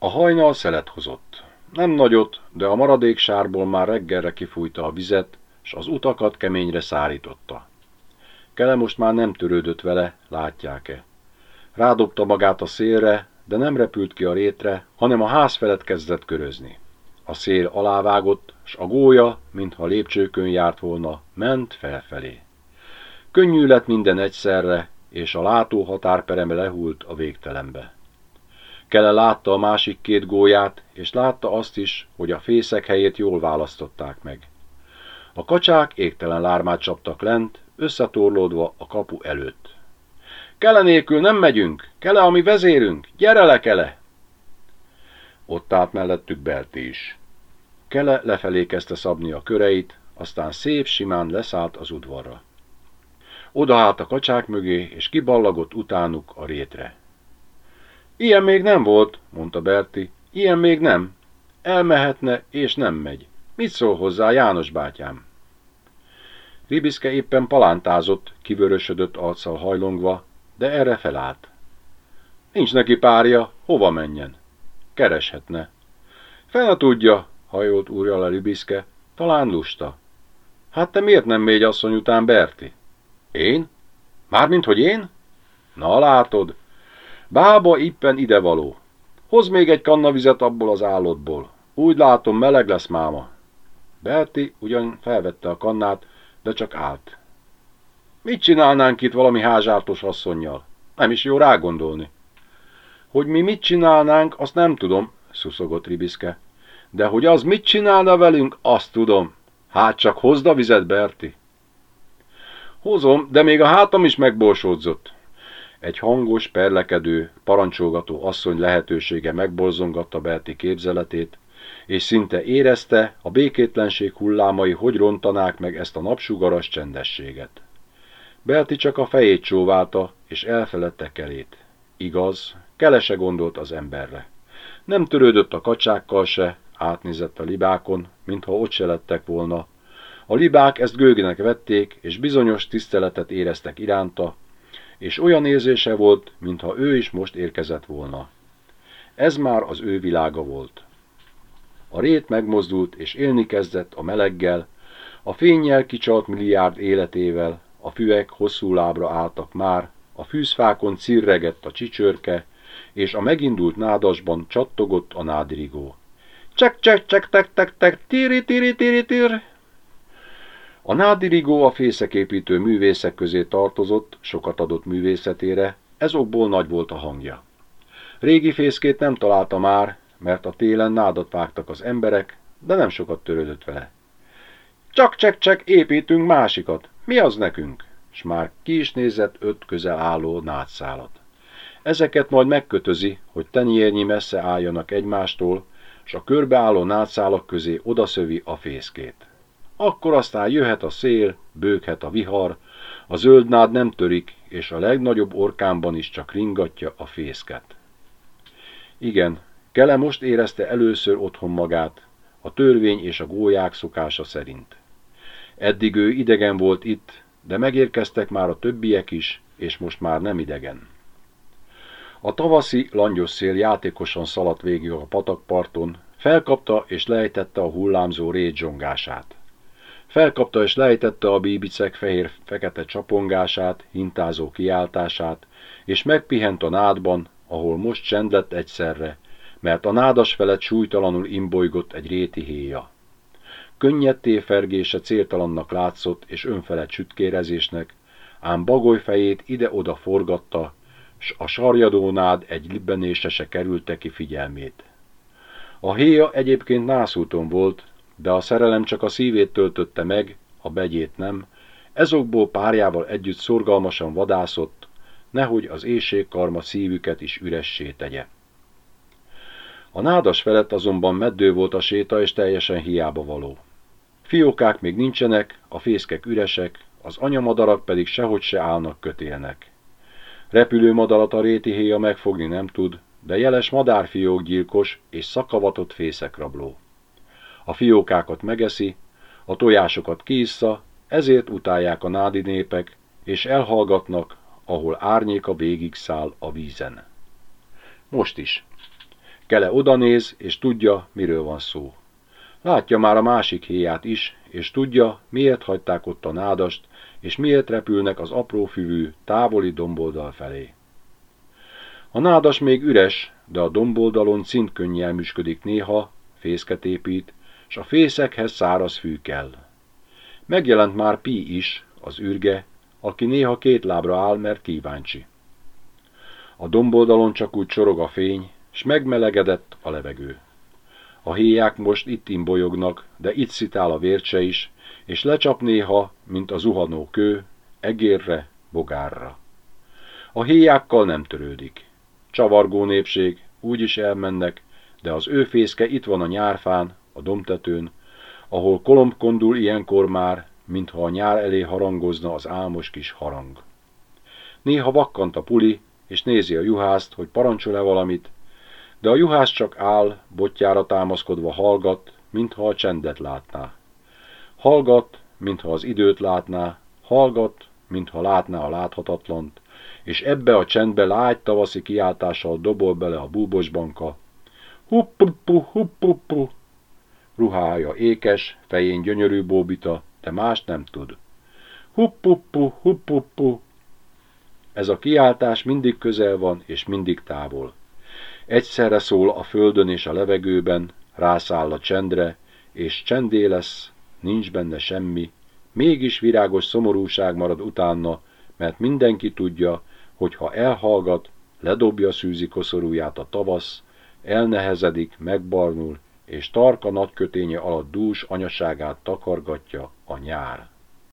A hajnal szelet hozott. Nem nagyot, de a maradék sárból már reggelre kifújta a vizet, s az utakat keményre szárította. Kele most már nem törődött vele, látják-e. Rádobta magát a szélre, de nem repült ki a rétre, hanem a ház felett kezdett körözni. A szél alávágott, s a gólya, mintha lépcsőkön járt volna, ment felfelé. Könnyű lett minden egyszerre, és a látó határpereme lehult a végtelenbe. Kele látta a másik két gólyát, és látta azt is, hogy a fészek helyét jól választották meg. A kacsák égtelen lármát csaptak lent, összetorlódva a kapu előtt. Kele nélkül nem megyünk, Kele a mi vezérünk, gyere le, Kele! Ott állt mellettük Berti is. Kele lefelé kezdte szabni a köreit, aztán szép simán leszállt az udvarra. Odaállt a kacsák mögé, és kiballagott utánuk a rétre. Ilyen még nem volt, mondta Berti, ilyen még nem. Elmehetne, és nem megy. Mit szól hozzá János bátyám? Ribiszke éppen palántázott, kivörösödött arccal hajlongva, de erre felállt. Nincs neki párja, hova menjen? Kereshetne. Fene tudja, hajolt úrja le Ribiszke, talán lusta. Hát te miért nem mégy asszony után, Berti? Én? Mármint, hogy én? Na látod, bába ippen idevaló. Hoz még egy kanna vizet abból az állatból. Úgy látom, meleg lesz máma. Berti ugyan felvette a kannát, de csak állt. Mit csinálnánk itt valami házsártos asszonynal? Nem is jó rágondolni. Hogy mi mit csinálnánk, azt nem tudom, szuszogott Ribiszke. De hogy az mit csinálna velünk, azt tudom. Hát csak hozd a vizet, Berti. Hozom, de még a hátam is megborsódzott. Egy hangos, perlekedő, parancsolgató asszony lehetősége megborzongatta Berti képzeletét, és szinte érezte, a békétlenség hullámai hogy rontanák meg ezt a napsugaras csendességet. Berti csak a fejét csóválta, és elfeledte kelét. Igaz, kelese gondolt az emberre. Nem törődött a kacsákkal se, átnézett a libákon, mintha ott se lettek volna. A libák ezt gőgnek vették, és bizonyos tiszteletet éreztek iránta, és olyan érzése volt, mintha ő is most érkezett volna. Ez már az ő világa volt. A rét megmozdult, és élni kezdett a meleggel, a fényjel kicsalt milliárd életével, a füvek hosszú lábra álltak már, a fűzfákon cirregett a csicsörke, és a megindult nádasban csattogott a nádirigó. Csek, csek, csek, tek, tek, tek, tiri, tiri, tiri, tir. A nádirigó a fészeképítő művészek közé tartozott, sokat adott művészetére, ezokból nagy volt a hangja. Régi fészkét nem találta már, mert a télen nádat vágtak az emberek, de nem sokat törődött vele. Csak csek csek építünk másikat, mi az nekünk? S már ki is nézett öt közel álló nádszálat. Ezeket majd megkötözi, hogy tenyérnyi messze álljanak egymástól, s a körbeálló nádszálak közé odaszövi a fészkét. Akkor aztán jöhet a szél, bőghet a vihar, a zöld nád nem törik, és a legnagyobb orkánban is csak ringatja a fészket. Igen, Kele most érezte először otthon magát, a törvény és a gólyák szokása szerint. Eddig ő idegen volt itt, de megérkeztek már a többiek is, és most már nem idegen. A tavaszi langyos szél játékosan szaladt végig a patakparton, felkapta és lejtette a hullámzó rédzsongását. Felkapta és lejtette a bíbicek fehér-fekete csapongását, hintázó kiáltását, és megpihent a nádban, ahol most csend lett egyszerre, mert a nádas felett súlytalanul imbolygott egy réti héja. Könnyedté fergése céltalannak látszott és önfelett sütkérezésnek, ám bagoly fejét ide-oda forgatta, s a sarjadónád egy libbenése se kerülte ki figyelmét. A héja egyébként nászúton volt, de a szerelem csak a szívét töltötte meg, a begyét nem, ezokból párjával együtt szorgalmasan vadászott, nehogy az éjségkarma szívüket is üressé tegye. A nádas felett azonban meddő volt a séta, és teljesen hiába való. Fiókák még nincsenek, a fészkek üresek, az anyamadarak pedig sehogy se állnak kötélnek. Repülő madarat a réti héja megfogni nem tud, de jeles madárfiók gyilkos és szakavatott fészekrabló. A fiókákat megeszi, a tojásokat kiissza, ezért utálják a nádi népek, és elhallgatnak, ahol árnyéka végig száll a vízen. Most is. Kele odanéz, és tudja, miről van szó. Látja már a másik héját is, és tudja, miért hagyták ott a nádast, és miért repülnek az apró füvű, távoli domboldal felé. A nádas még üres, de a domboldalon cintkönnyel műsködik néha, fészket épít, s a fészekhez száraz fű kell. Megjelent már Pi is, az űrge, aki néha két lábra áll, mert kíváncsi. A domboldalon csak úgy csorog a fény, s megmelegedett a levegő. A héják most itt imbolyognak, de itt szitál a vércse is, és lecsap néha, mint a zuhanó kő, egérre, bogárra. A héjákkal nem törődik. Csavargó népség, úgy is elmennek, de az ő fészke itt van a nyárfán, a domtetőn, ahol kolomb kondul ilyenkor már, mintha a nyár elé harangozna az álmos kis harang. Néha vakkant a puli, és nézi a juhászt, hogy parancsol-e valamit, de a juhász csak áll, botjára támaszkodva hallgat, mintha a csendet látná. Hallgat, mintha az időt látná, hallgat, mintha látná a láthatatlant, és ebbe a csendbe lágy tavaszi kiáltással dobol bele a búbosbanka. Huppuppu, huppuppu! Ruhája ékes, fején gyönyörű bóbita, de mást nem tud. Huppuppu, huppuppu! Ez a kiáltás mindig közel van, és mindig távol. Egyszerre szól a földön és a levegőben, rászáll a csendre, és csendé lesz, nincs benne semmi, mégis virágos szomorúság marad utána, mert mindenki tudja, hogy ha elhallgat, ledobja szűzi koszorúját a tavasz, elnehezedik, megbarnul, és tarka nagyköténye alatt dús anyaságát takargatja a nyár.